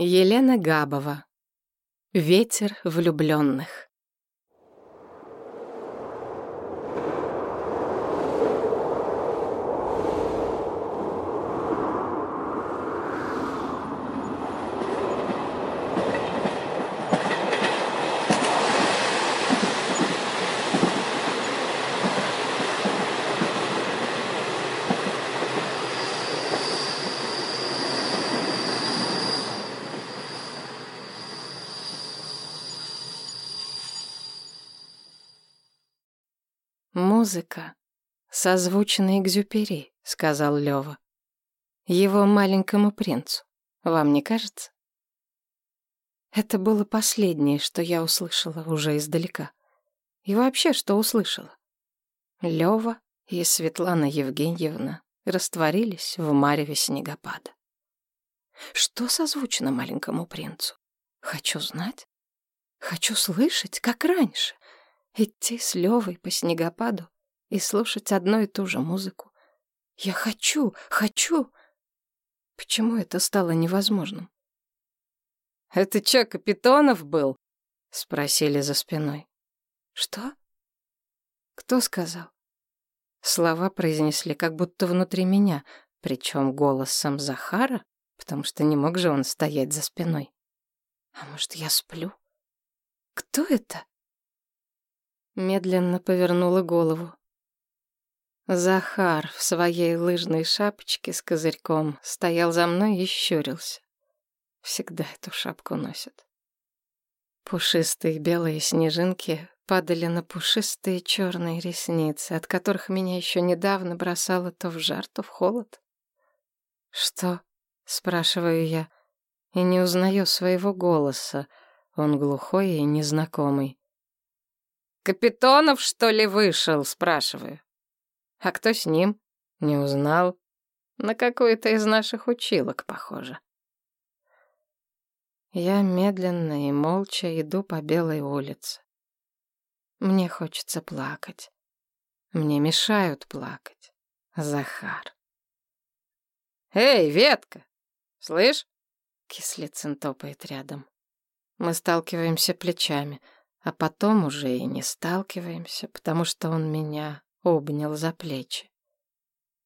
Елена Габова. Ветер влюбленных. «Музыка, созвучная Экзюпери», — сказал Лёва. «Его маленькому принцу. Вам не кажется?» Это было последнее, что я услышала уже издалека. И вообще, что услышала. Лёва и Светлана Евгеньевна растворились в мареве снегопада. Что созвучно маленькому принцу? Хочу знать. Хочу слышать, как раньше. Идти с Левой по снегопаду и слушать одну и ту же музыку. Я хочу, хочу. Почему это стало невозможным? «Это чё, Капитонов был?» — спросили за спиной. «Что?» «Кто сказал?» Слова произнесли как будто внутри меня, причем голосом Захара, потому что не мог же он стоять за спиной. «А может, я сплю?» «Кто это?» Медленно повернула голову. Захар в своей лыжной шапочке с козырьком стоял за мной и щурился. Всегда эту шапку носят. Пушистые белые снежинки падали на пушистые черные ресницы, от которых меня еще недавно бросало то в жар, то в холод. «Что?» — спрашиваю я, и не узнаю своего голоса. Он глухой и незнакомый. «Капитонов, что ли, вышел?» — спрашиваю. «А кто с ним?» «Не узнал. На какую-то из наших училок, похоже». Я медленно и молча иду по белой улице. Мне хочется плакать. Мне мешают плакать. Захар. «Эй, ветка! Слышь?» Кислицын топает рядом. Мы сталкиваемся плечами — а потом уже и не сталкиваемся, потому что он меня обнял за плечи.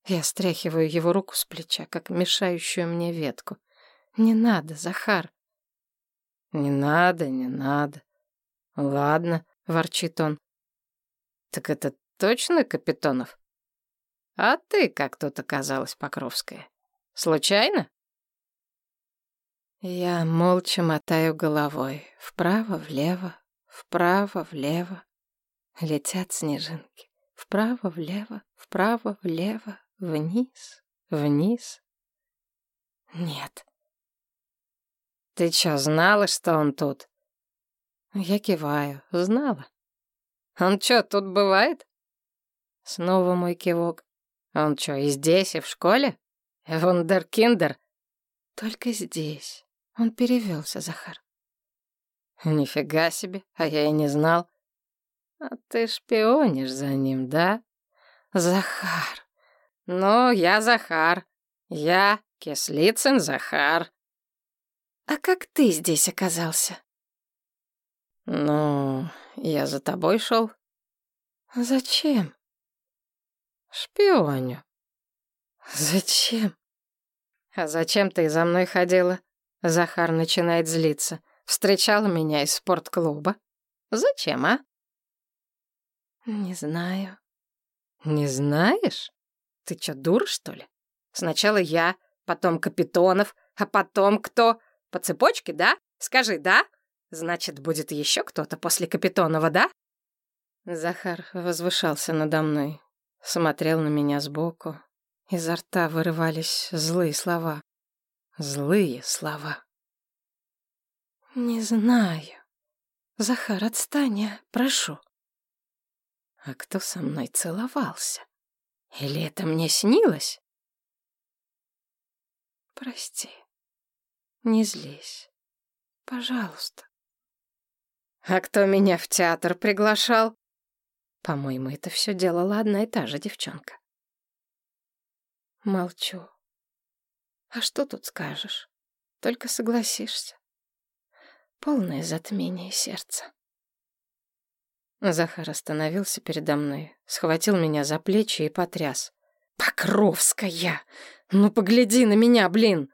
Я стряхиваю его руку с плеча, как мешающую мне ветку. «Не надо, Захар!» «Не надо, не надо. Ладно», — ворчит он. «Так это точно Капитонов? А ты как тут оказалась, Покровская? Случайно?» Я молча мотаю головой, вправо-влево, Вправо-влево летят снежинки. Вправо-влево, вправо-влево, вниз, вниз. Нет. Ты чё, знала, что он тут? Я киваю. Знала. Он чё, тут бывает? Снова мой кивок. Он чё, и здесь, и в школе? Вундеркиндер? Только здесь. Он перевелся, Захар. Нифига себе, а я и не знал. А ты шпионишь за ним, да? Захар. Ну, я Захар. Я Кислицын Захар. А как ты здесь оказался? Ну, я за тобой шел. Зачем? Шпионю. Зачем? А зачем ты за мной ходила? Захар начинает злиться. Встречала меня из спортклуба. Зачем, а? Не знаю. Не знаешь? Ты чё, дура, что ли? Сначала я, потом Капитонов, а потом кто? По цепочке, да? Скажи, да? Значит, будет еще кто-то после Капитонова, да? Захар возвышался надо мной, смотрел на меня сбоку. Изо рта вырывались злые слова. Злые слова. «Не знаю. Захар, отстань, а, прошу». «А кто со мной целовался? Или это мне снилось?» «Прости. Не злись. Пожалуйста». «А кто меня в театр приглашал?» «По-моему, это все делала одна и та же девчонка». Молчу. «А что тут скажешь? Только согласишься. Полное затмение сердца. Захар остановился передо мной, схватил меня за плечи и потряс. «Покровская! Ну, погляди на меня, блин!»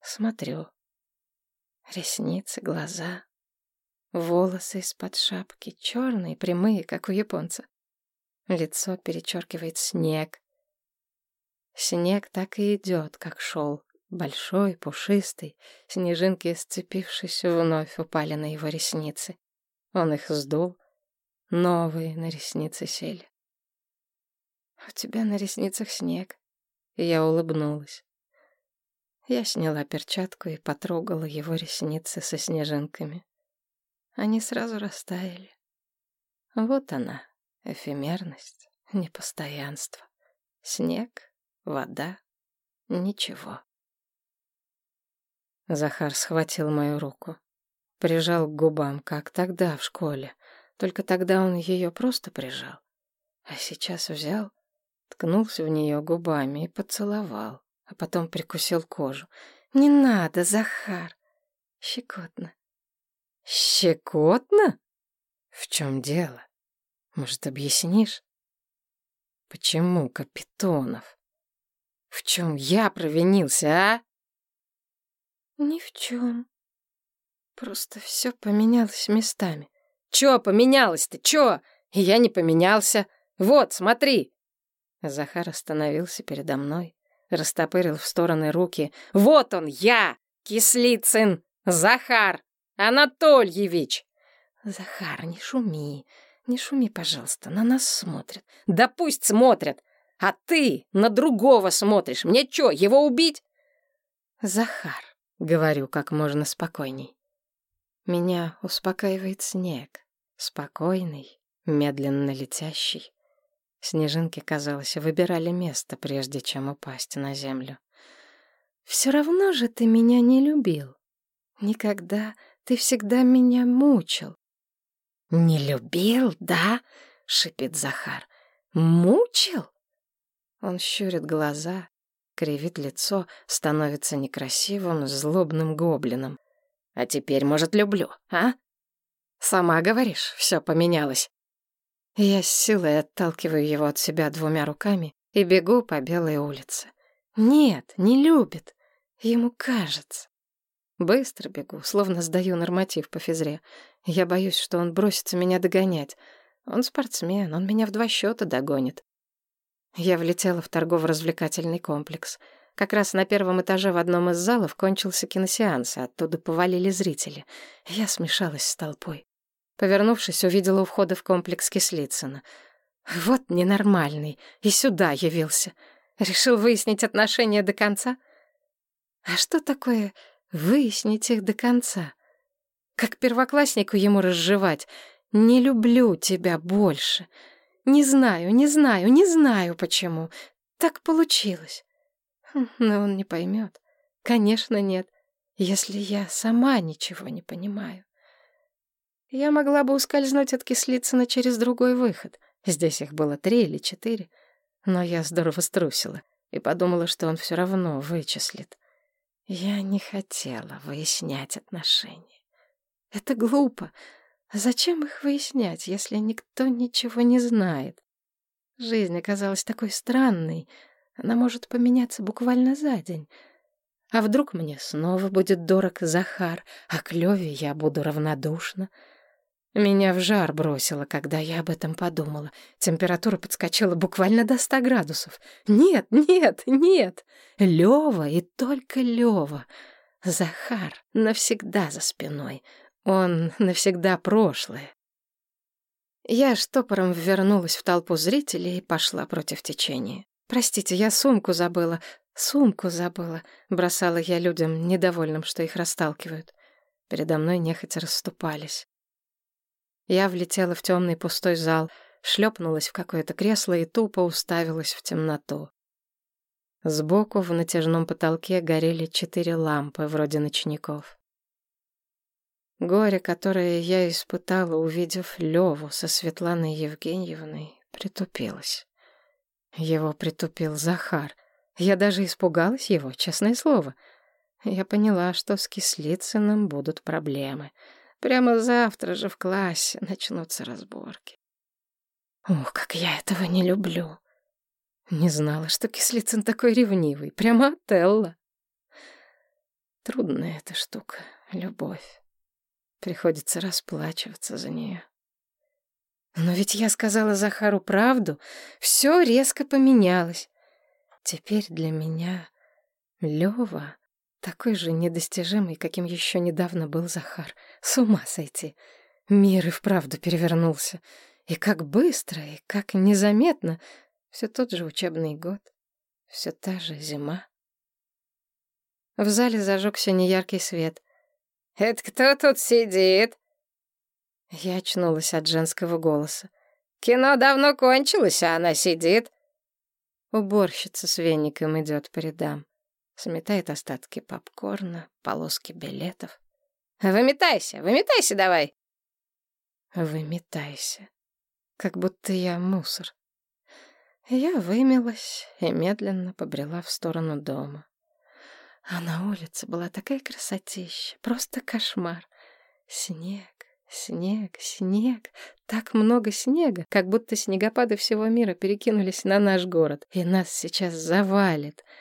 Смотрю. Ресницы, глаза, волосы из-под шапки, черные, прямые, как у японца. Лицо перечеркивает снег. Снег так и идет, как шел. Большой, пушистый, снежинки, сцепившись, вновь упали на его ресницы. Он их сдул, новые на ресницы сели. «У тебя на ресницах снег». Я улыбнулась. Я сняла перчатку и потрогала его ресницы со снежинками. Они сразу растаяли. Вот она, эфемерность, непостоянство. Снег, вода, ничего. Захар схватил мою руку, прижал к губам, как тогда в школе. Только тогда он ее просто прижал. А сейчас взял, ткнулся в нее губами и поцеловал а потом прикусил кожу. «Не надо, Захар!» «Щекотно». «Щекотно? В чем дело? Может, объяснишь?» «Почему Капитонов? В чем я провинился, а?» «Ни в чем. Просто все поменялось местами». «Чё поменялось-то, чё? Я не поменялся. Вот, смотри!» Захар остановился передо мной, Растопырил в стороны руки. «Вот он, я! Кислицын! Захар! Анатольевич!» «Захар, не шуми, не шуми, пожалуйста, на нас смотрят». «Да пусть смотрят! А ты на другого смотришь! Мне чё, его убить?» «Захар», — говорю как можно спокойней. Меня успокаивает снег, спокойный, медленно летящий. Снежинки, казалось, выбирали место, прежде чем упасть на землю. «Все равно же ты меня не любил. Никогда. Ты всегда меня мучил». «Не любил, да?» — шипит Захар. «Мучил?» Он щурит глаза, кривит лицо, становится некрасивым, злобным гоблином. «А теперь, может, люблю, а?» «Сама говоришь, все поменялось. Я с силой отталкиваю его от себя двумя руками и бегу по белой улице. Нет, не любит. Ему кажется. Быстро бегу, словно сдаю норматив по физре. Я боюсь, что он бросится меня догонять. Он спортсмен, он меня в два счета догонит. Я влетела в торгово-развлекательный комплекс. Как раз на первом этаже в одном из залов кончился киносеанс, оттуда повалили зрители. Я смешалась с толпой. Повернувшись, увидела у входа в комплекс Кислицына. Вот ненормальный, и сюда явился. Решил выяснить отношения до конца? А что такое выяснить их до конца? Как первокласснику ему разжевать. Не люблю тебя больше. Не знаю, не знаю, не знаю почему. Так получилось. Но он не поймет. Конечно, нет, если я сама ничего не понимаю. Я могла бы ускользнуть от Кислицына через другой выход. Здесь их было три или четыре. Но я здорово струсила и подумала, что он все равно вычислит. Я не хотела выяснять отношения. Это глупо. Зачем их выяснять, если никто ничего не знает? Жизнь оказалась такой странной. Она может поменяться буквально за день. А вдруг мне снова будет дорог Захар, а к Лёве я буду равнодушна — меня в жар бросило, когда я об этом подумала. Температура подскочила буквально до ста градусов. Нет, нет, нет. Лёва и только Лёва. Захар навсегда за спиной. Он навсегда прошлое. Я штопором вернулась в толпу зрителей и пошла против течения. «Простите, я сумку забыла. Сумку забыла», — бросала я людям, недовольным, что их расталкивают. Передо мной нехотя расступались. Я влетела в темный пустой зал, шлепнулась в какое-то кресло и тупо уставилась в темноту. Сбоку в натяжном потолке горели четыре лампы, вроде ночников. Горе, которое я испытала, увидев Леву со Светланой Евгеньевной, притупилось. Его притупил Захар. Я даже испугалась его, честное слово. Я поняла, что с Кислицыным будут проблемы. Прямо завтра же в классе начнутся разборки. Ух, как я этого не люблю. Не знала, что Кислицын такой ревнивый. Прямо Отелло. Трудная эта штука — любовь. Приходится расплачиваться за нее. Но ведь я сказала Захару правду. Все резко поменялось. Теперь для меня Лёва такой же недостижимый, каким еще недавно был Захар. С ума сойти. Мир и вправду перевернулся. И как быстро, и как незаметно. Все тот же учебный год, все та же зима. В зале зажегся неяркий свет. «Это кто тут сидит?» Я очнулась от женского голоса. «Кино давно кончилось, а она сидит». Уборщица с веником идет по рядам. Сметает остатки попкорна, полоски билетов. «Выметайся, выметайся давай!» «Выметайся!» Как будто я мусор. Я вымилась и медленно побрела в сторону дома. А на улице была такая красотища, просто кошмар. Снег, снег, снег, так много снега, как будто снегопады всего мира перекинулись на наш город, и нас сейчас завалит —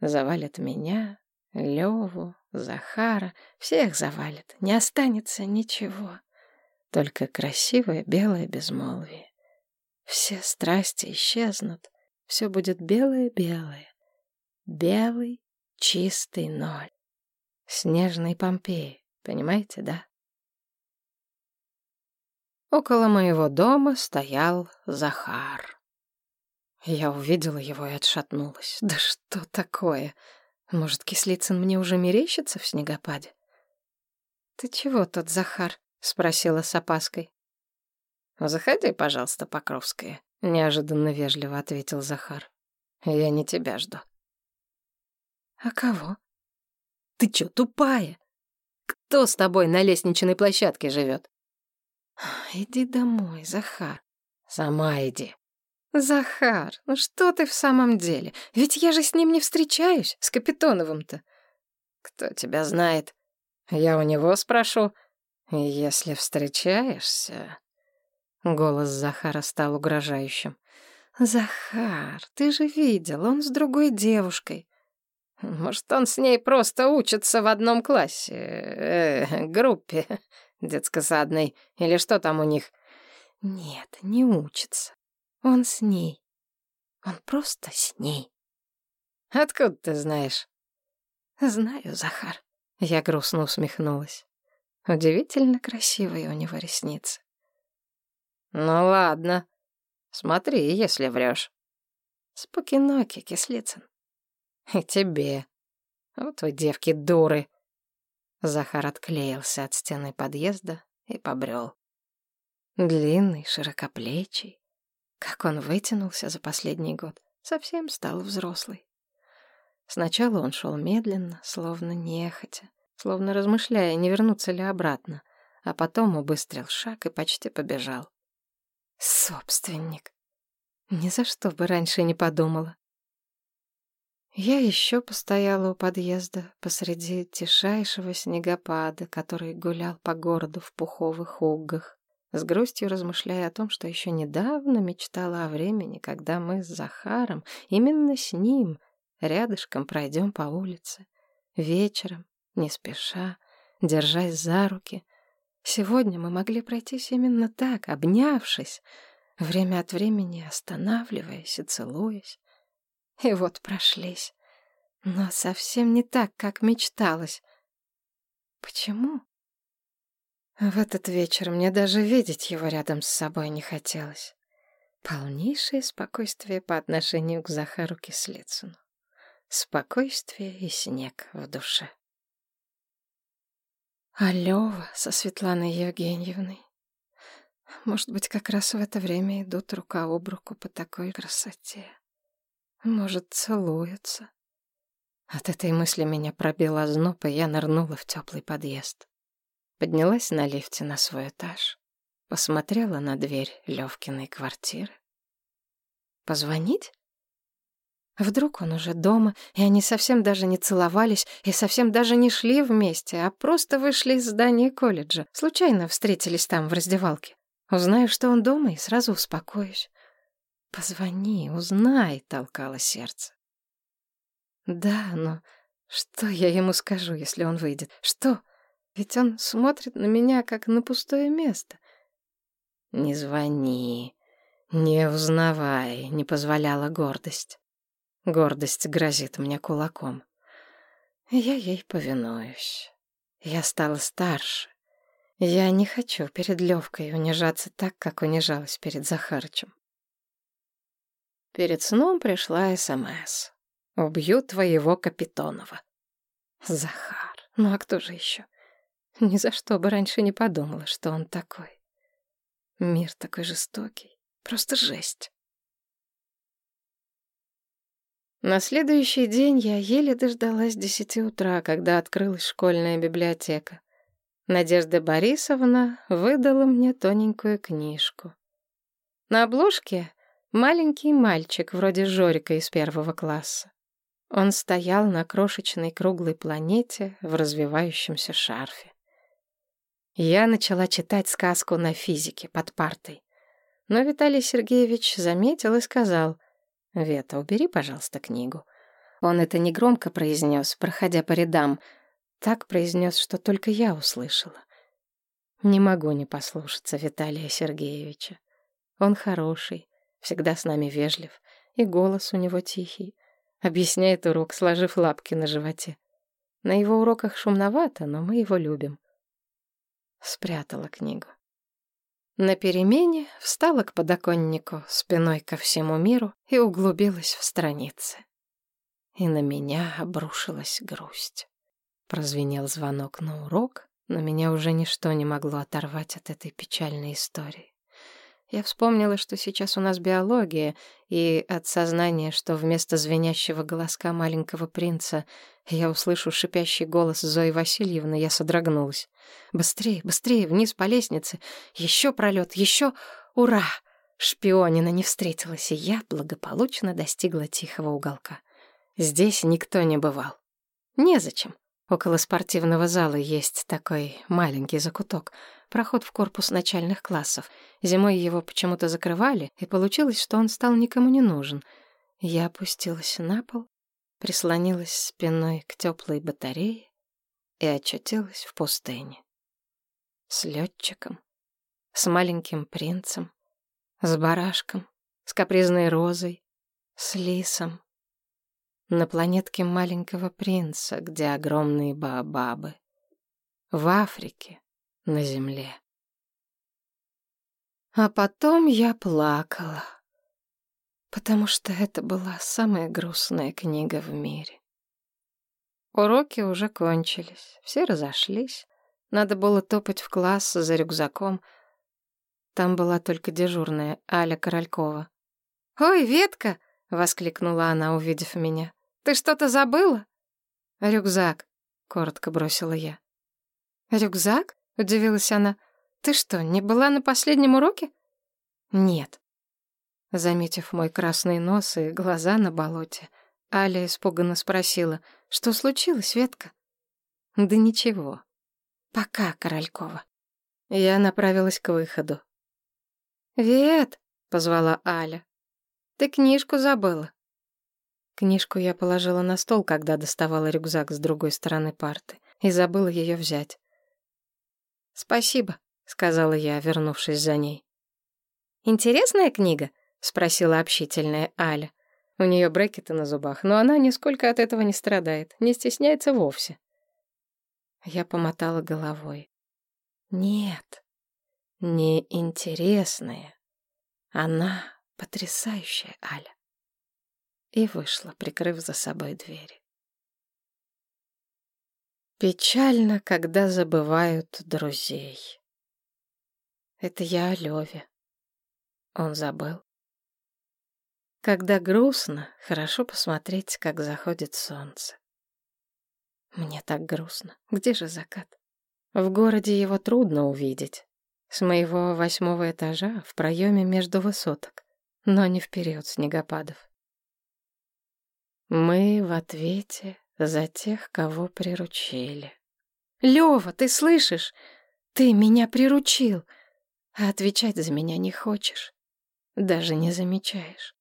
Завалят меня, Леву, Захара, всех завалят, не останется ничего. Только красивое белое безмолвие. Все страсти исчезнут, все будет белое-белое. Белый, чистый ноль. Снежный Помпеи, понимаете, да? Около моего дома стоял Захар. Я увидела его и отшатнулась. Да что такое? Может, Кислицын мне уже мерещится в снегопаде? «Ты чего тут, Захар?» — спросила с опаской. «Заходи, пожалуйста, Покровская», — неожиданно вежливо ответил Захар. «Я не тебя жду». «А кого?» «Ты чё, тупая? Кто с тобой на лестничной площадке живет?» «Иди домой, Захар». «Сама иди», «Захар, ну что ты в самом деле? Ведь я же с ним не встречаюсь, с Капитоновым-то». «Кто тебя знает? Я у него спрошу. Если встречаешься...» Голос Захара стал угрожающим. «Захар, ты же видел, он с другой девушкой. Может, он с ней просто учится в одном классе, э, группе детско-садной, или что там у них?» «Нет, не учится. Он с ней. Он просто с ней. Откуда ты знаешь? Знаю, Захар. Я грустно усмехнулась. Удивительно красивые у него ресницы. Ну ладно. Смотри, если врешь. Спокиноки, Кислицын. И тебе. Вот вы, девки, дуры. Захар отклеился от стены подъезда и побрел. Длинный, широкоплечий, как он вытянулся за последний год. Совсем стал взрослый. Сначала он шел медленно, словно нехотя, словно размышляя, не вернуться ли обратно, а потом убыстрил шаг и почти побежал. Собственник. Ни за что бы раньше не подумала. Я еще постояла у подъезда посреди тишайшего снегопада, который гулял по городу в пуховых уггах с грустью размышляя о том, что еще недавно мечтала о времени, когда мы с Захаром, именно с ним, рядышком пройдем по улице. Вечером, не спеша, держась за руки. Сегодня мы могли пройтись именно так, обнявшись, время от времени останавливаясь и целуясь. И вот прошлись. Но совсем не так, как мечталось. Почему? В этот вечер мне даже видеть его рядом с собой не хотелось. Полнейшее спокойствие по отношению к Захару Кислицыну. Спокойствие и снег в душе. А Лёва со Светланой Евгеньевной. Может быть, как раз в это время идут рука об руку по такой красоте. Может, целуются. От этой мысли меня пробил озноб, и я нырнула в теплый подъезд. Поднялась на лифте на свой этаж, посмотрела на дверь Левкиной квартиры. Позвонить? Вдруг он уже дома, и они совсем даже не целовались, и совсем даже не шли вместе, а просто вышли из здания колледжа, случайно встретились там в раздевалке. Узнаю, что он дома, и сразу успокоюсь. «Позвони, узнай», — толкало сердце. «Да, но что я ему скажу, если он выйдет? Что? Ведь он смотрит на меня, как на пустое место». «Не звони, не узнавай», — не позволяла гордость. Гордость грозит мне кулаком. Я ей повинуюсь. Я стала старше. Я не хочу перед Левкой унижаться так, как унижалась перед Захарычем. Перед сном пришла СМС. «Убью твоего Капитонова». Захар. Ну а кто же еще? Ни за что бы раньше не подумала, что он такой. Мир такой жестокий. Просто жесть. На следующий день я еле дождалась десяти утра, когда открылась школьная библиотека. Надежда Борисовна выдала мне тоненькую книжку. На обложке маленький мальчик, вроде Жорика из первого класса. Он стоял на крошечной круглой планете в развивающемся шарфе. Я начала читать сказку на физике под партой. Но Виталий Сергеевич заметил и сказал — «Вета, убери, пожалуйста, книгу». Он это негромко произнес, проходя по рядам. Так произнес, что только я услышала. Не могу не послушаться Виталия Сергеевича. Он хороший, всегда с нами вежлив, и голос у него тихий. Объясняет урок, сложив лапки на животе. На его уроках шумновато, но мы его любим. Спрятала книгу. На перемене встала к подоконнику спиной ко всему миру и углубилась в страницы. И на меня обрушилась грусть. Прозвенел звонок на урок, но меня уже ничто не могло оторвать от этой печальной истории. Я вспомнила, что сейчас у нас биология, и от сознания, что вместо звенящего голоска маленького принца я услышу шипящий голос Зои Васильевны, я содрогнулась. Быстрее, быстрее, вниз по лестнице. Еще пролет, еще... Ура! Шпионина не встретилась, и я благополучно достигла тихого уголка. Здесь никто не бывал. Незачем. Около спортивного зала есть такой маленький закуток — проход в корпус начальных классов. Зимой его почему-то закрывали, и получилось, что он стал никому не нужен. Я опустилась на пол, прислонилась спиной к теплой батарее и очутилась в пустыне. С летчиком, с маленьким принцем, с барашком, с капризной розой, с лисом. На планетке маленького принца, где огромные баобабы. В Африке, на земле. А потом я плакала, потому что это была самая грустная книга в мире. Уроки уже кончились, все разошлись. Надо было топать в класс за рюкзаком. Там была только дежурная Аля Королькова. «Ой, Ветка!» — воскликнула она, увидев меня. «Ты что-то забыла?» «Рюкзак», — коротко бросила я. «Рюкзак?» Удивилась она. «Ты что, не была на последнем уроке?» «Нет». Заметив мой красный нос и глаза на болоте, Аля испуганно спросила, «Что случилось, Ветка?» «Да ничего. Пока, Королькова». Я направилась к выходу. «Вет!» — позвала Аля. «Ты книжку забыла». Книжку я положила на стол, когда доставала рюкзак с другой стороны парты, и забыла ее взять. «Спасибо», — сказала я, вернувшись за ней. «Интересная книга?» — спросила общительная Аля. У нее брекеты на зубах, но она нисколько от этого не страдает, не стесняется вовсе. Я помотала головой. «Нет, не интересная. Она потрясающая, Аля». И вышла, прикрыв за собой двери. Печально, когда забывают друзей. Это я о Леве. Он забыл. Когда грустно, хорошо посмотреть, как заходит солнце. Мне так грустно. Где же закат? В городе его трудно увидеть. С моего восьмого этажа в проеме между высоток, но не вперед снегопадов. Мы в ответе за тех, кого приручили. Лёва, ты слышишь? Ты меня приручил, а отвечать за меня не хочешь. Даже не замечаешь.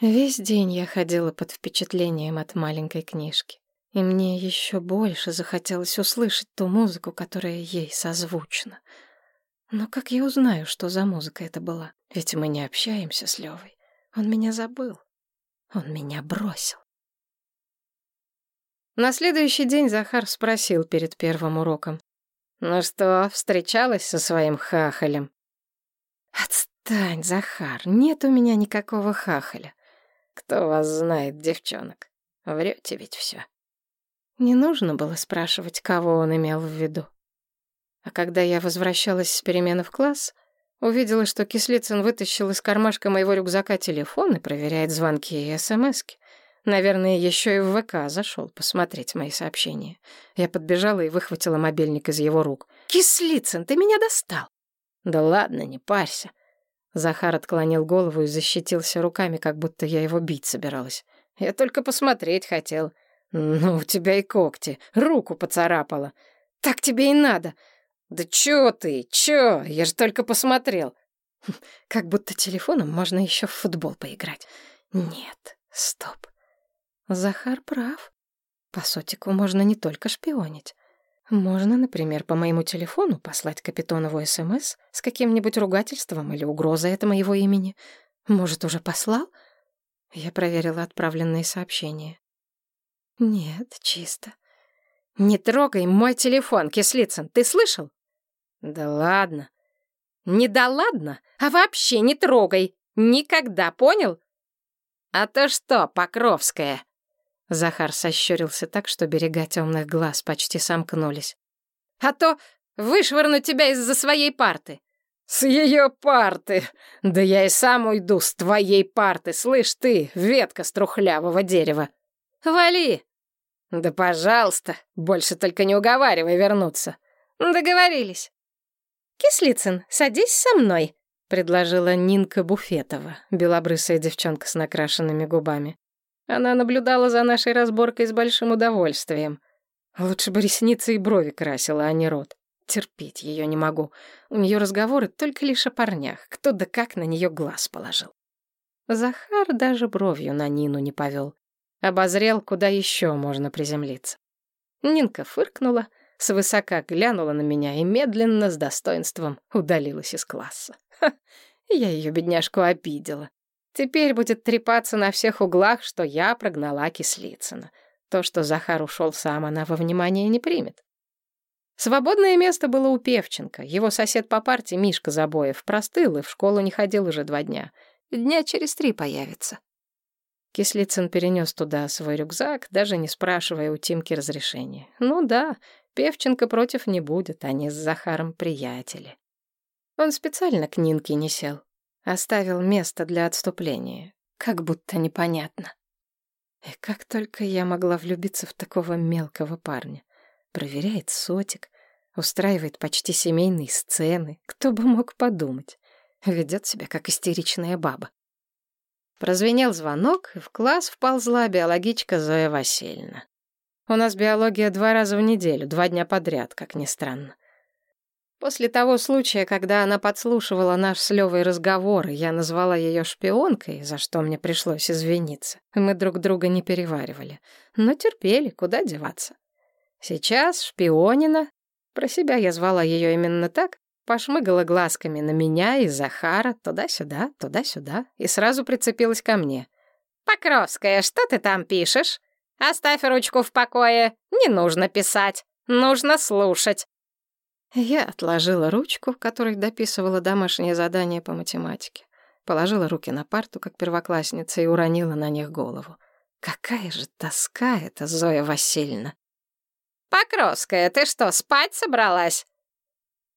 Весь день я ходила под впечатлением от маленькой книжки, и мне еще больше захотелось услышать ту музыку, которая ей созвучна. Но как я узнаю, что за музыка это была? Ведь мы не общаемся с Левой. Он меня забыл. Он меня бросил. На следующий день Захар спросил перед первым уроком. «Ну что, встречалась со своим хахалем?» «Отстань, Захар, нет у меня никакого хахаля. Кто вас знает, девчонок? Врете ведь все. Не нужно было спрашивать, кого он имел в виду. А когда я возвращалась с перемены в класс, увидела, что Кислицын вытащил из кармашка моего рюкзака телефон и проверяет звонки и смски. Наверное, еще и в ВК зашел посмотреть мои сообщения. Я подбежала и выхватила мобильник из его рук. «Кислицын, ты меня достал!» «Да ладно, не парься. Захар отклонил голову и защитился руками, как будто я его бить собиралась. «Я только посмотреть хотел. Ну, у тебя и когти. Руку поцарапала. Так тебе и надо. Да чё ты, чё? Я же только посмотрел». Как будто телефоном можно еще в футбол поиграть. Нет, стоп. Захар прав. По сотику можно не только шпионить. Можно, например, по моему телефону послать Капитонову СМС с каким-нибудь ругательством или угрозой от моего имени. Может, уже послал? Я проверила отправленные сообщения. Нет, чисто. Не трогай мой телефон, Кислицын, ты слышал? Да ладно. Не да ладно, а вообще не трогай. Никогда, понял? А то что, Покровская? Захар сощурился так, что берега темных глаз почти сомкнулись. «А то вышвырну тебя из-за своей парты!» «С ее парты! Да я и сам уйду с твоей парты, слышь ты, ветка с трухлявого дерева!» «Вали!» «Да пожалуйста, больше только не уговаривай вернуться!» «Договорились!» «Кислицын, садись со мной!» — предложила Нинка Буфетова, белобрысая девчонка с накрашенными губами. Она наблюдала за нашей разборкой с большим удовольствием. Лучше бы ресницы и брови красила, а не рот. Терпеть ее не могу. У нее разговоры только лишь о парнях. Кто да как на нее глаз положил. Захар даже бровью на Нину не повел. Обозрел, куда еще можно приземлиться. Нинка фыркнула, свысока глянула на меня и медленно, с достоинством, удалилась из класса. Ха, я ее, бедняжку, обидела. Теперь будет трепаться на всех углах, что я прогнала Кислицына. То, что Захар ушел сам, она во внимание не примет. Свободное место было у Певченко. Его сосед по парте, Мишка Забоев, простыл и в школу не ходил уже два дня. Дня через три появится. Кислицын перенес туда свой рюкзак, даже не спрашивая у Тимки разрешения. Ну да, Певченко против не будет, они с Захаром приятели. Он специально к Нинке не сел. Оставил место для отступления. Как будто непонятно. И как только я могла влюбиться в такого мелкого парня. Проверяет сотик, устраивает почти семейные сцены. Кто бы мог подумать. Ведет себя как истеричная баба. Прозвенел звонок, и в класс вползла биологичка Зоя Васильевна. У нас биология два раза в неделю, два дня подряд, как ни странно. После того случая, когда она подслушивала наш с Левой разговор, я назвала ее шпионкой, за что мне пришлось извиниться, мы друг друга не переваривали, но терпели, куда деваться. Сейчас шпионина, про себя я звала ее именно так, пошмыгала глазками на меня и Захара, туда-сюда, туда-сюда, и сразу прицепилась ко мне. «Покровская, что ты там пишешь? Оставь ручку в покое, не нужно писать, нужно слушать». Я отложила ручку, которой дописывала домашнее задание по математике. Положила руки на парту, как первоклассница, и уронила на них голову. Какая же тоска эта Зоя Васильевна! «Покровская, ты что, спать собралась?»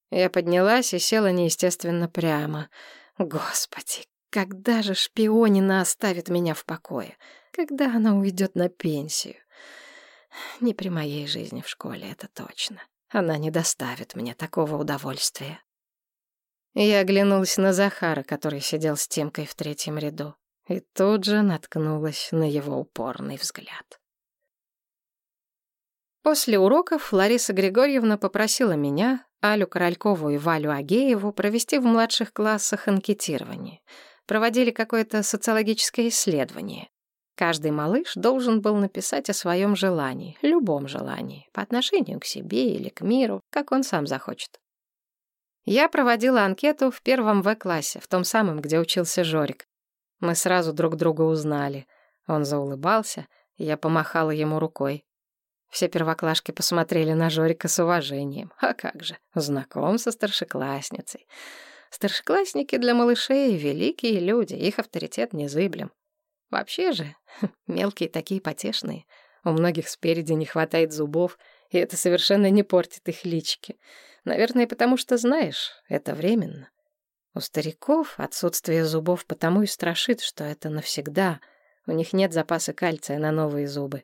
Я поднялась и села неестественно прямо. Господи, когда же шпионина оставит меня в покое? Когда она уйдет на пенсию? Не при моей жизни в школе, это точно. Она не доставит мне такого удовольствия. Я оглянулась на Захара, который сидел с Тимкой в третьем ряду. и тут же наткнулась на его упорный взгляд. После уроков Лариса Григорьевна попросила меня, Алю Королькову и Валю Агееву провести в младших классах анкетирование. Проводили какое-то социологическое исследование. Каждый малыш должен был написать о своем желании, любом желании, по отношению к себе или к миру, как он сам захочет. Я проводила анкету в первом В-классе, в том самом, где учился Жорик. Мы сразу друг друга узнали. Он заулыбался, я помахала ему рукой. Все первоклашки посмотрели на Жорика с уважением. А как же, знаком со старшеклассницей. Старшеклассники для малышей — великие люди, их авторитет незыблем. Вообще же, мелкие такие потешные. У многих спереди не хватает зубов, и это совершенно не портит их лички. Наверное, потому что, знаешь, это временно. У стариков отсутствие зубов потому и страшит, что это навсегда. У них нет запаса кальция на новые зубы.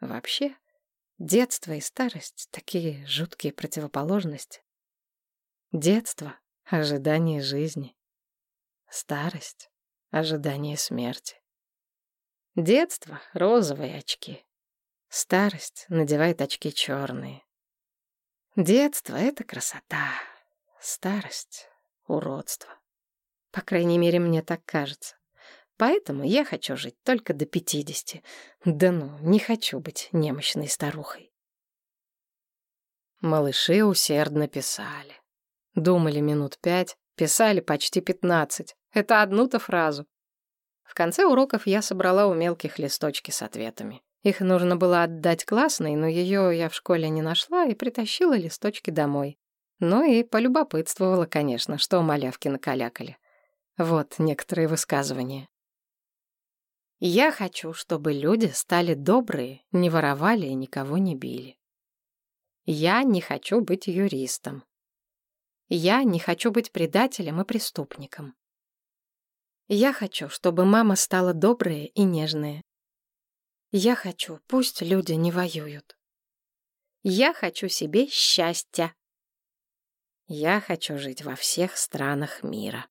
Вообще, детство и старость — такие жуткие противоположности. Детство — ожидание жизни. Старость — ожидание смерти. Детство — розовые очки. Старость надевает очки черные. Детство — это красота. Старость — уродство. По крайней мере, мне так кажется. Поэтому я хочу жить только до пятидесяти. Да ну, не хочу быть немощной старухой. Малыши усердно писали. Думали минут пять, писали почти пятнадцать. Это одну-то фразу. В конце уроков я собрала у мелких листочки с ответами. Их нужно было отдать классной, но ее я в школе не нашла и притащила листочки домой. Ну и полюбопытствовала, конечно, что малявки накалякали. Вот некоторые высказывания. Я хочу, чтобы люди стали добрые, не воровали и никого не били. Я не хочу быть юристом. Я не хочу быть предателем и преступником. Я хочу, чтобы мама стала добрая и нежная. Я хочу, пусть люди не воюют. Я хочу себе счастья. Я хочу жить во всех странах мира.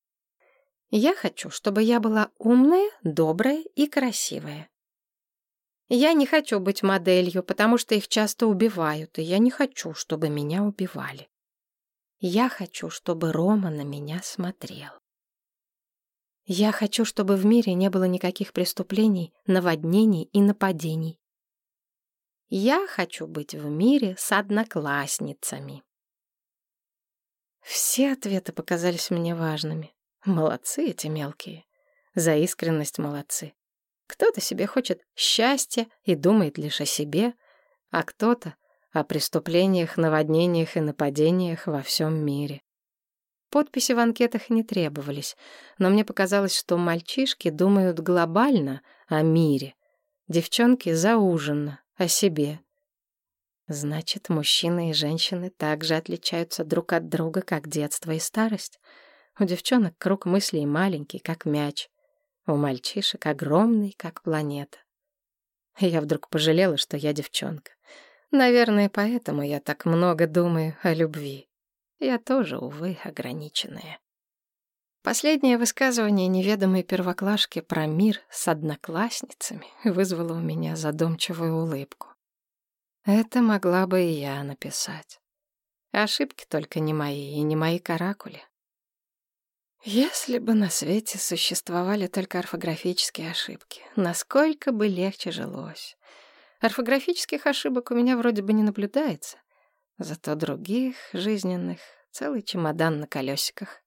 Я хочу, чтобы я была умная, добрая и красивая. Я не хочу быть моделью, потому что их часто убивают, и я не хочу, чтобы меня убивали. Я хочу, чтобы Рома на меня смотрел. Я хочу, чтобы в мире не было никаких преступлений, наводнений и нападений. Я хочу быть в мире с одноклассницами. Все ответы показались мне важными. Молодцы эти мелкие. За искренность молодцы. Кто-то себе хочет счастья и думает лишь о себе, а кто-то о преступлениях, наводнениях и нападениях во всем мире. Подписи в анкетах не требовались, но мне показалось, что мальчишки думают глобально о мире, девчонки зауженно, о себе. Значит, мужчины и женщины также отличаются друг от друга, как детство и старость — у девчонок круг мыслей маленький, как мяч. У мальчишек огромный, как планета. Я вдруг пожалела, что я девчонка. Наверное, поэтому я так много думаю о любви. Я тоже, увы, ограниченная. Последнее высказывание неведомой первоклашки про мир с одноклассницами вызвало у меня задумчивую улыбку. Это могла бы и я написать. Ошибки только не мои и не мои каракули. Если бы на свете существовали только орфографические ошибки, насколько бы легче жилось. Орфографических ошибок у меня вроде бы не наблюдается, зато других, жизненных, целый чемодан на колесиках.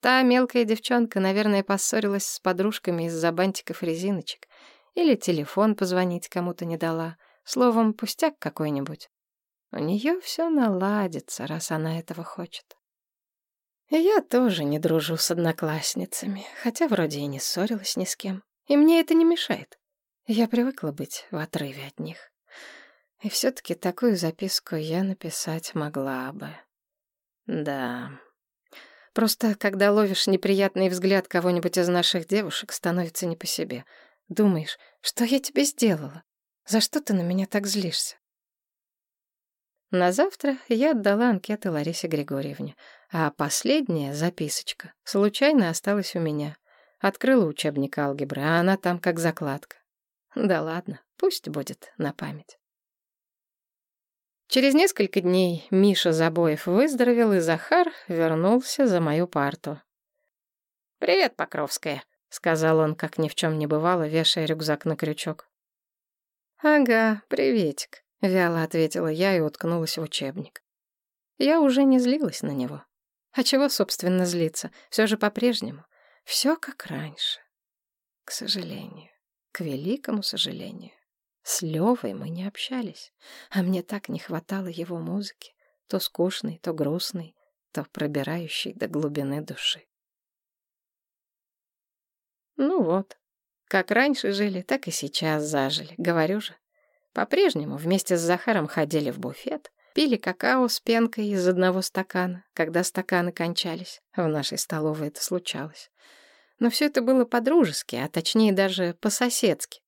Та мелкая девчонка, наверное, поссорилась с подружками из-за бантиков и резиночек. Или телефон позвонить кому-то не дала. Словом, пустяк какой-нибудь. У нее все наладится, раз она этого хочет. Я тоже не дружу с одноклассницами, хотя вроде и не ссорилась ни с кем. И мне это не мешает. Я привыкла быть в отрыве от них. И все-таки такую записку я написать могла бы. Да. Просто, когда ловишь неприятный взгляд кого-нибудь из наших девушек, становится не по себе. Думаешь, что я тебе сделала? За что ты на меня так злишься? На завтра я отдала анкеты Ларисе Григорьевне, а последняя записочка случайно осталась у меня. Открыла учебник алгебры, а она там как закладка. Да ладно, пусть будет на память. Через несколько дней Миша Забоев выздоровел, и Захар вернулся за мою парту. «Привет, Покровская», — сказал он, как ни в чем не бывало, вешая рюкзак на крючок. «Ага, приветик», — вяло ответила я и уткнулась в учебник. Я уже не злилась на него. А чего, собственно, злиться? Все же по-прежнему. Все как раньше. К сожалению. К великому сожалению. С Левой мы не общались, а мне так не хватало его музыки, то скучной, то грустной, то пробирающей до глубины души. Ну вот, как раньше жили, так и сейчас зажили, говорю же. По-прежнему вместе с Захаром ходили в буфет, пили какао с пенкой из одного стакана, когда стаканы кончались. В нашей столовой это случалось. Но все это было по-дружески, а точнее даже по-соседски.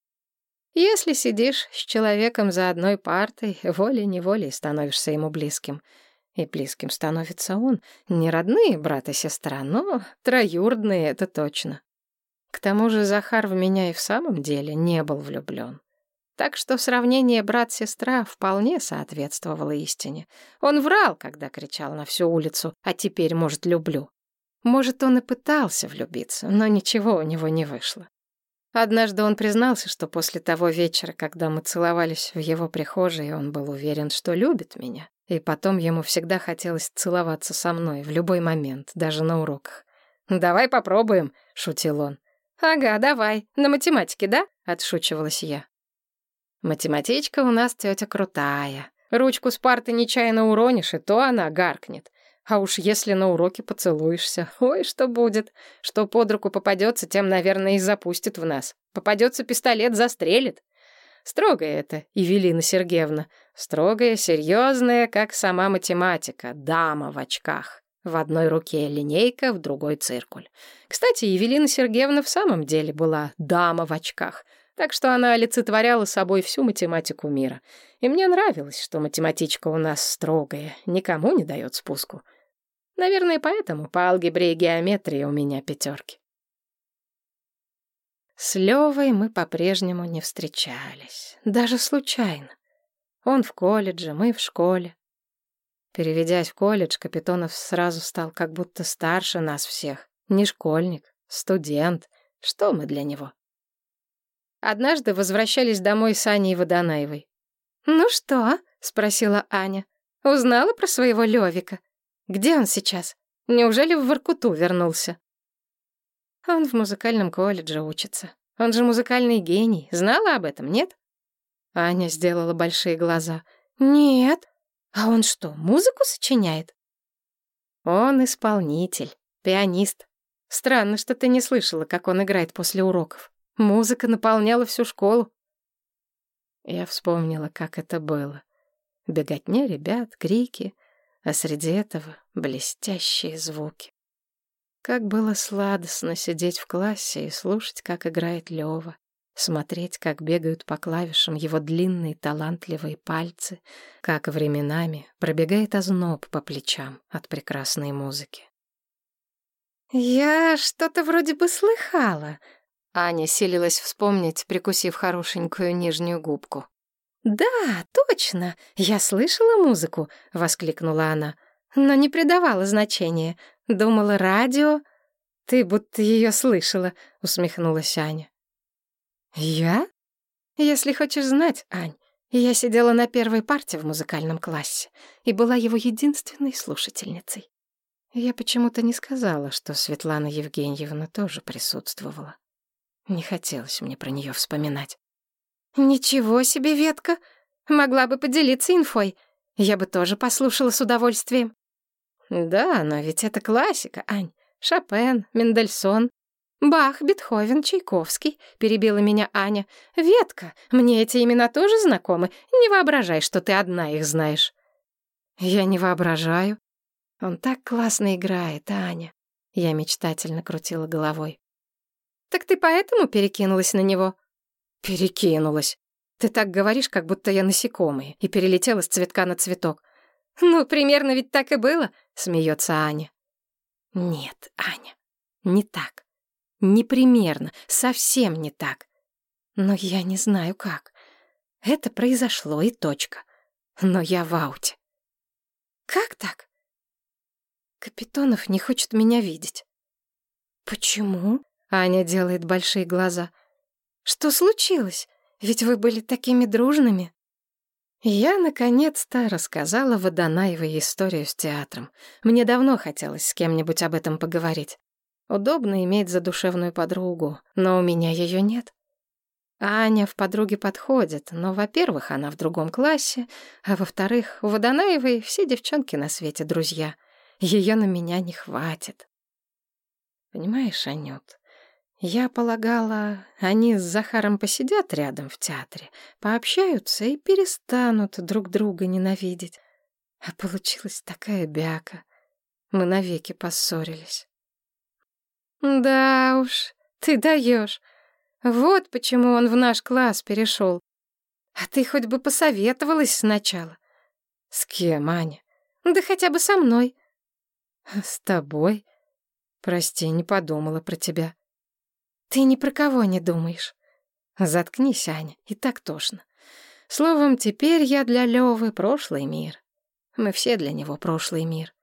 Если сидишь с человеком за одной партой, волей-неволей становишься ему близким. И близким становится он. Не родные брат и сестра, но троюродные — это точно. К тому же Захар в меня и в самом деле не был влюблен. Так что сравнение брат-сестра вполне соответствовало истине. Он врал, когда кричал на всю улицу, а теперь, может, люблю. Может, он и пытался влюбиться, но ничего у него не вышло. Однажды он признался, что после того вечера, когда мы целовались в его прихожей, он был уверен, что любит меня. И потом ему всегда хотелось целоваться со мной в любой момент, даже на уроках. «Давай попробуем», — шутил он. «Ага, давай. На математике, да?» — отшучивалась я. Математичка у нас тетя крутая. Ручку с парты нечаянно уронишь, и то она гаркнет. А уж если на уроке поцелуешься, ой, что будет. Что под руку попадется, тем, наверное, и запустит в нас. Попадется пистолет, застрелит. Строгая это, Евелина Сергеевна. Строгая, серьезная, как сама математика. Дама в очках. В одной руке линейка, в другой циркуль. Кстати, Евелина Сергеевна в самом деле была дама в очках. Так что она олицетворяла собой всю математику мира. И мне нравилось, что математичка у нас строгая, никому не дает спуску. Наверное, поэтому по алгебре и геометрии у меня пятерки. С Левой мы по-прежнему не встречались, даже случайно. Он в колледже, мы в школе. Переведясь в колледж, Капитонов сразу стал как будто старше нас всех. Не школьник, студент. Что мы для него? Однажды возвращались домой с Аней Водонаевой. «Ну что?» — спросила Аня. «Узнала про своего Левика?» Где он сейчас? Неужели в Воркуту вернулся? Он в музыкальном колледже учится. Он же музыкальный гений. Знала об этом, нет? Аня сделала большие глаза. Нет. А он что, музыку сочиняет? Он исполнитель, пианист. Странно, что ты не слышала, как он играет после уроков. Музыка наполняла всю школу. Я вспомнила, как это было. Беготня ребят, крики — а среди этого блестящие звуки. Как было сладостно сидеть в классе и слушать, как играет Лёва, смотреть, как бегают по клавишам его длинные талантливые пальцы, как временами пробегает озноб по плечам от прекрасной музыки. «Я что-то вроде бы слыхала», — Аня силилась вспомнить, прикусив хорошенькую нижнюю губку. «Да, точно, я слышала музыку», — воскликнула она, но не придавала значения. Думала, радио. «Ты будто ее слышала», — усмехнулась Аня. «Я?» «Если хочешь знать, Ань, я сидела на первой парте в музыкальном классе и была его единственной слушательницей. Я почему-то не сказала, что Светлана Евгеньевна тоже присутствовала. Не хотелось мне про нее вспоминать. «Ничего себе, ветка! Могла бы поделиться инфой. Я бы тоже послушала с удовольствием». «Да, но ведь это классика, Ань. Шопен, Мендельсон, Бах, Бетховен, Чайковский», — перебила меня Аня. «Ветка, мне эти имена тоже знакомы. Не воображай, что ты одна их знаешь». «Я не воображаю. Он так классно играет, Аня». Я мечтательно крутила головой. «Так ты поэтому перекинулась на него?» Перекинулась. Ты так говоришь, как будто я насекомое, и перелетела с цветка на цветок. Ну, примерно ведь так и было, смеется Аня. Нет, Аня, не так. Непримерно, совсем не так. Но я не знаю как. Это произошло и точка. Но я в ауте. Как так? Капитонов не хочет меня видеть. Почему? Аня делает большие глаза. Что случилось? Ведь вы были такими дружными. Я, наконец-то, рассказала Водонаевой историю с театром. Мне давно хотелось с кем-нибудь об этом поговорить. Удобно иметь задушевную подругу, но у меня ее нет. Аня в подруге подходит, но, во-первых, она в другом классе, а во-вторых, у Водонаевой все девчонки на свете друзья. Ее на меня не хватит. Понимаешь, Анют, я полагала, они с Захаром посидят рядом в театре, пообщаются и перестанут друг друга ненавидеть. А получилась такая бяка. Мы навеки поссорились. Да уж, ты даешь. Вот почему он в наш класс перешел. А ты хоть бы посоветовалась сначала. С кем, Аня? Да хотя бы со мной. С тобой? Прости, не подумала про тебя. Ты ни про кого не думаешь. Заткнись, Аня, и так тошно. Словом, теперь я для Лёвы прошлый мир. Мы все для него прошлый мир.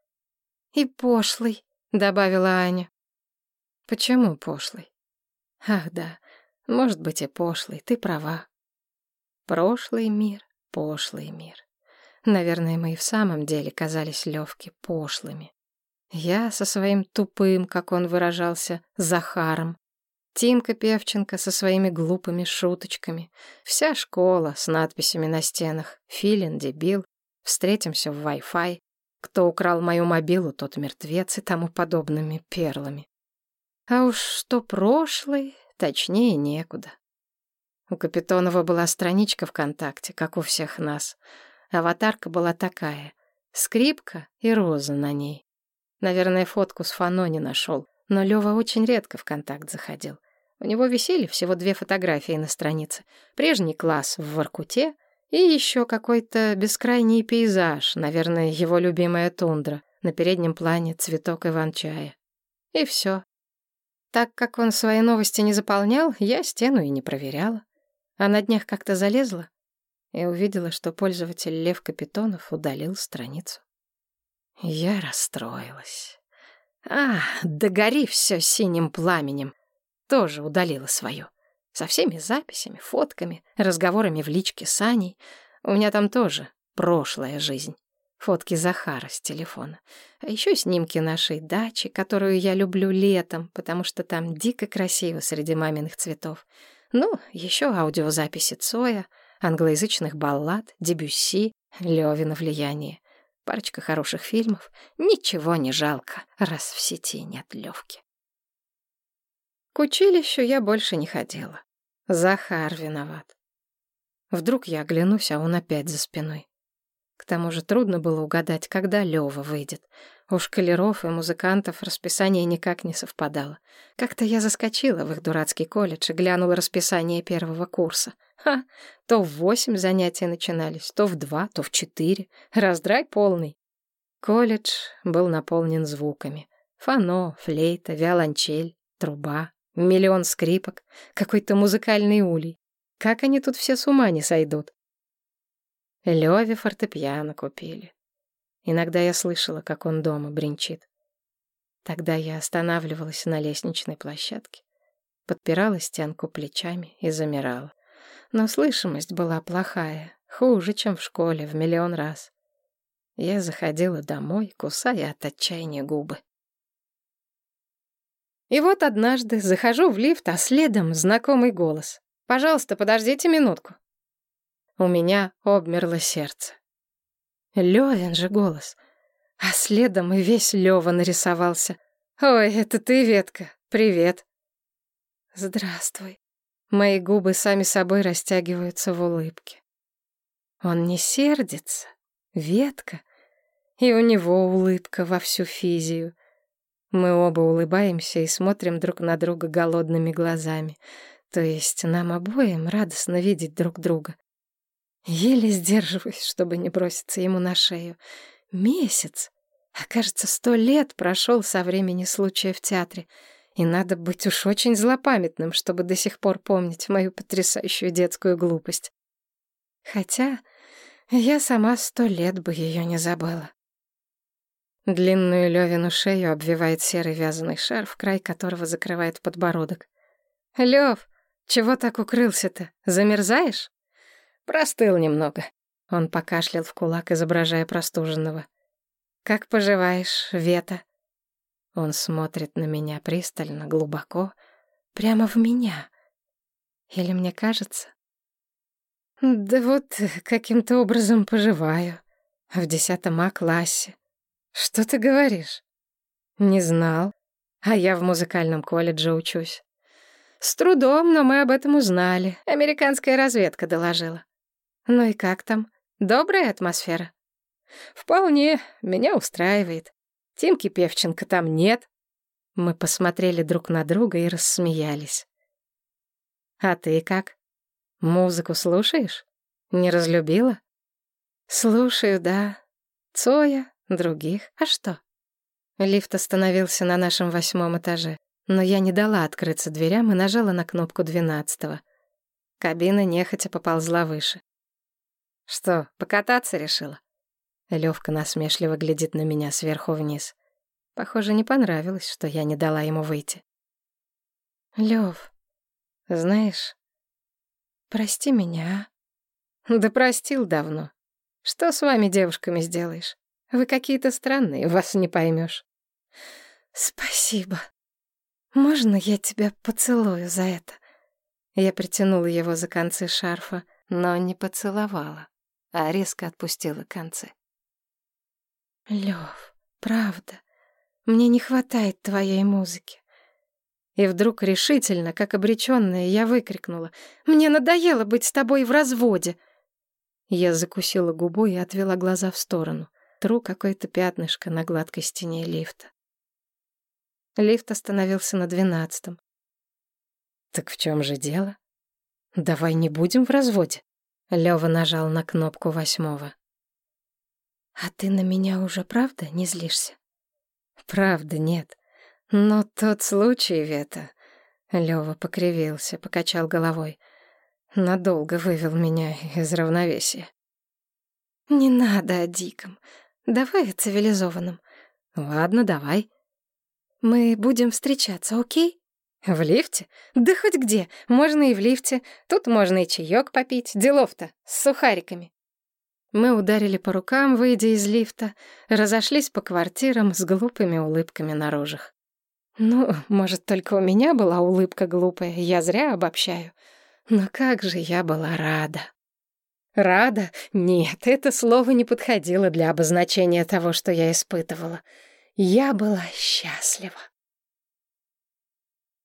И пошлый, добавила Аня. Почему пошлый? Ах, да, может быть и пошлый, ты права. Прошлый мир, пошлый мир. Наверное, мы и в самом деле казались Левке пошлыми. Я со своим тупым, как он выражался, Захаром, Тимка Певченко со своими глупыми шуточками. Вся школа с надписями на стенах. Филин, дебил. Встретимся в Wi-Fi. Кто украл мою мобилу, тот мертвец и тому подобными перлами. А уж что прошлый, точнее некуда. У Капитонова была страничка ВКонтакте, как у всех нас. Аватарка была такая. Скрипка и роза на ней. Наверное, фотку с Фано не нашел. Но Лёва очень редко в контакт заходил. У него висели всего две фотографии на странице. Прежний класс в Воркуте и еще какой-то бескрайний пейзаж, наверное, его любимая тундра. На переднем плане цветок иван-чая. И все. Так как он свои новости не заполнял, я стену и не проверяла. А на днях как-то залезла и увидела, что пользователь Лев Капитонов удалил страницу. Я расстроилась. А, догори все синим пламенем. Тоже удалила свою. Со всеми записями, фотками, разговорами в личке с Аней. У меня там тоже прошлая жизнь. Фотки Захара с телефона. А еще снимки нашей дачи, которую я люблю летом, потому что там дико красиво среди маминых цветов. Ну, еще аудиозаписи Цоя, англоязычных баллад, Дебюсси, Левина влияние. Парочка хороших фильмов. Ничего не жалко, раз в сети нет Левки. К училищу я больше не ходила. Захар виноват. Вдруг я оглянусь, а он опять за спиной. К тому же трудно было угадать, когда Лёва выйдет. У шкалеров и музыкантов расписание никак не совпадало. Как-то я заскочила в их дурацкий колледж и глянула расписание первого курса. Ха! То в восемь занятия начинались, то в два, то в четыре. Раздрай полный. Колледж был наполнен звуками. Фано, флейта, виолончель, труба, миллион скрипок, какой-то музыкальный улей. Как они тут все с ума не сойдут? Леве фортепиано купили. Иногда я слышала, как он дома бренчит. Тогда я останавливалась на лестничной площадке, подпирала стенку плечами и замирала. Но слышимость была плохая, хуже, чем в школе в миллион раз. Я заходила домой, кусая от отчаяния губы. И вот однажды захожу в лифт, а следом знакомый голос. «Пожалуйста, подождите минутку». У меня обмерло сердце. Левин же голос. А следом и весь Лева нарисовался. «Ой, это ты, Ветка, привет». «Здравствуй». Мои губы сами собой растягиваются в улыбке. Он не сердится, Ветка, и у него улыбка во всю физию. Мы оба улыбаемся и смотрим друг на друга голодными глазами. То есть нам обоим радостно видеть друг друга. Еле сдерживаюсь, чтобы не броситься ему на шею. Месяц. А кажется, сто лет прошел со времени случая в театре. И надо быть уж очень злопамятным, чтобы до сих пор помнить мою потрясающую детскую глупость. Хотя я сама сто лет бы ее не забыла. Длинную Левину шею обвивает серый вязаный шарф, край которого закрывает подбородок. «Лев, чего так укрылся-то? Замерзаешь?» «Простыл немного». Он покашлял в кулак, изображая простуженного. «Как поживаешь, Вета?» Он смотрит на меня пристально, глубоко, прямо в меня. Или мне кажется? Да вот каким-то образом поживаю. В десятом А-классе. Что ты говоришь? Не знал. А я в музыкальном колледже учусь. С трудом, но мы об этом узнали. Американская разведка доложила. Ну и как там? Добрая атмосфера? Вполне. Меня устраивает. Тимки Певченко там нет. Мы посмотрели друг на друга и рассмеялись. А ты как? Музыку слушаешь? Не разлюбила? Слушаю, да. Цоя, других. А что? Лифт остановился на нашем восьмом этаже, но я не дала открыться дверям и нажала на кнопку двенадцатого. Кабина нехотя поползла выше. Что, покататься решила? Левка насмешливо глядит на меня сверху вниз. Похоже, не понравилось, что я не дала ему выйти. Лев, знаешь, прости меня. А? Да простил давно. Что с вами, девушками, сделаешь? Вы какие-то странные, вас не поймешь. Спасибо. Можно я тебя поцелую за это? Я притянула его за концы шарфа, но не поцеловала, а резко отпустила концы. Лев, правда, мне не хватает твоей музыки. И вдруг решительно, как обреченная, я выкрикнула. «Мне надоело быть с тобой в разводе!» Я закусила губу и отвела глаза в сторону. Тру какое-то пятнышко на гладкой стене лифта. Лифт остановился на двенадцатом. «Так в чем же дело? Давай не будем в разводе?» Лёва нажал на кнопку восьмого. «А ты на меня уже правда не злишься?» «Правда нет. Но тот случай, Вета...» Лёва покривился, покачал головой. Надолго вывел меня из равновесия. «Не надо о диком. Давай о цивилизованном». «Ладно, давай». «Мы будем встречаться, окей?» «В лифте? Да хоть где. Можно и в лифте. Тут можно и чаек попить. Делов-то, с сухариками». Мы ударили по рукам, выйдя из лифта, разошлись по квартирам с глупыми улыбками на рожах. Ну, может, только у меня была улыбка глупая, я зря обобщаю. Но как же я была рада. Рада? Нет, это слово не подходило для обозначения того, что я испытывала. Я была счастлива.